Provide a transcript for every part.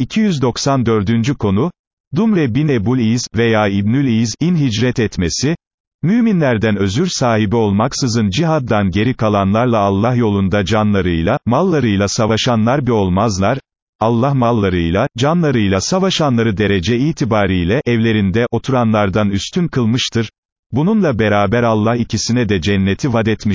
294. konu, Dumre bin Ebul İz veya İbnül İz'in hicret etmesi, müminlerden özür sahibi olmaksızın cihaddan geri kalanlarla Allah yolunda canlarıyla, mallarıyla savaşanlar bir olmazlar, Allah mallarıyla, canlarıyla savaşanları derece itibariyle, evlerinde oturanlardan üstün kılmıştır. Bununla beraber Allah ikisine de cenneti vaat.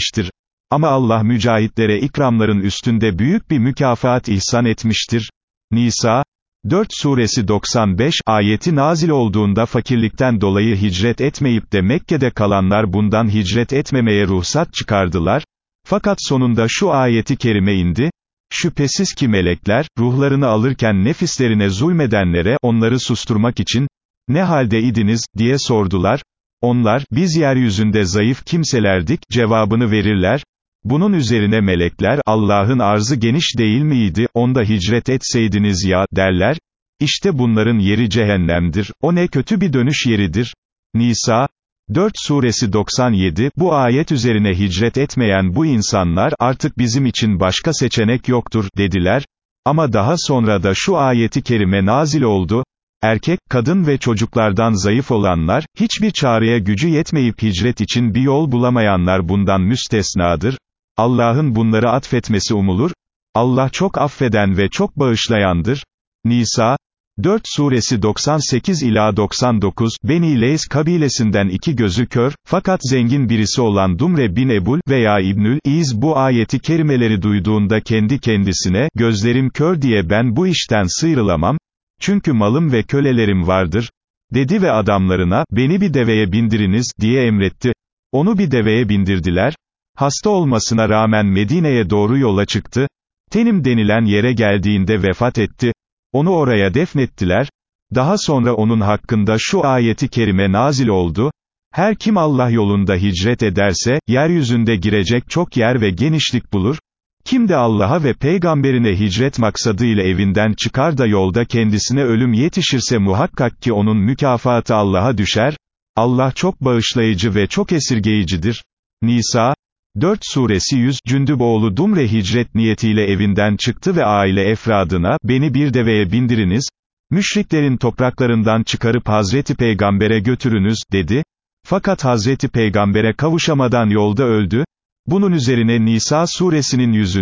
Ama Allah mücahitlere ikramların üstünde büyük bir mükafat ihsan etmiştir. Nisa, 4 suresi 95 ayeti nazil olduğunda fakirlikten dolayı hicret etmeyip de Mekke'de kalanlar bundan hicret etmemeye ruhsat çıkardılar. Fakat sonunda şu ayeti kerime indi. Şüphesiz ki melekler, ruhlarını alırken nefislerine zulmedenlere, onları susturmak için, ne halde idiniz, diye sordular. Onlar, biz yeryüzünde zayıf kimselerdik, cevabını verirler. Bunun üzerine melekler, Allah'ın arzı geniş değil miydi, onda hicret etseydiniz ya, derler. İşte bunların yeri cehennemdir, o ne kötü bir dönüş yeridir. Nisa, 4 suresi 97, bu ayet üzerine hicret etmeyen bu insanlar, artık bizim için başka seçenek yoktur, dediler. Ama daha sonra da şu ayeti kerime nazil oldu, erkek, kadın ve çocuklardan zayıf olanlar, hiçbir çağrıya gücü yetmeyip hicret için bir yol bulamayanlar bundan müstesnadır. Allah'ın bunları atfetmesi umulur. Allah çok affeden ve çok bağışlayandır. Nisa, 4 suresi 98 ila 99, Beni Leys kabilesinden iki gözü kör, fakat zengin birisi olan Dumre bin Ebul veya İbnül İz bu ayeti kerimeleri duyduğunda kendi kendisine, gözlerim kör diye ben bu işten sıyrılamam, çünkü malım ve kölelerim vardır, dedi ve adamlarına, beni bir deveye bindiriniz, diye emretti. Onu bir deveye bindirdiler, hasta olmasına rağmen Medine'ye doğru yola çıktı, Tenim denilen yere geldiğinde vefat etti, onu oraya defnettiler, daha sonra onun hakkında şu ayeti kerime nazil oldu, her kim Allah yolunda hicret ederse, yeryüzünde girecek çok yer ve genişlik bulur, kim de Allah'a ve peygamberine hicret maksadıyla evinden çıkar da yolda kendisine ölüm yetişirse muhakkak ki onun mükafatı Allah'a düşer, Allah çok bağışlayıcı ve çok esirgeyicidir. Nisa, 4 suresi 100, Cündüboğlu Dumre hicret niyetiyle evinden çıktı ve aile efradına, beni bir deveye bindiriniz, müşriklerin topraklarından çıkarıp Hazreti Peygamber'e götürünüz, dedi. Fakat Hazreti Peygamber'e kavuşamadan yolda öldü. Bunun üzerine Nisa suresinin 100.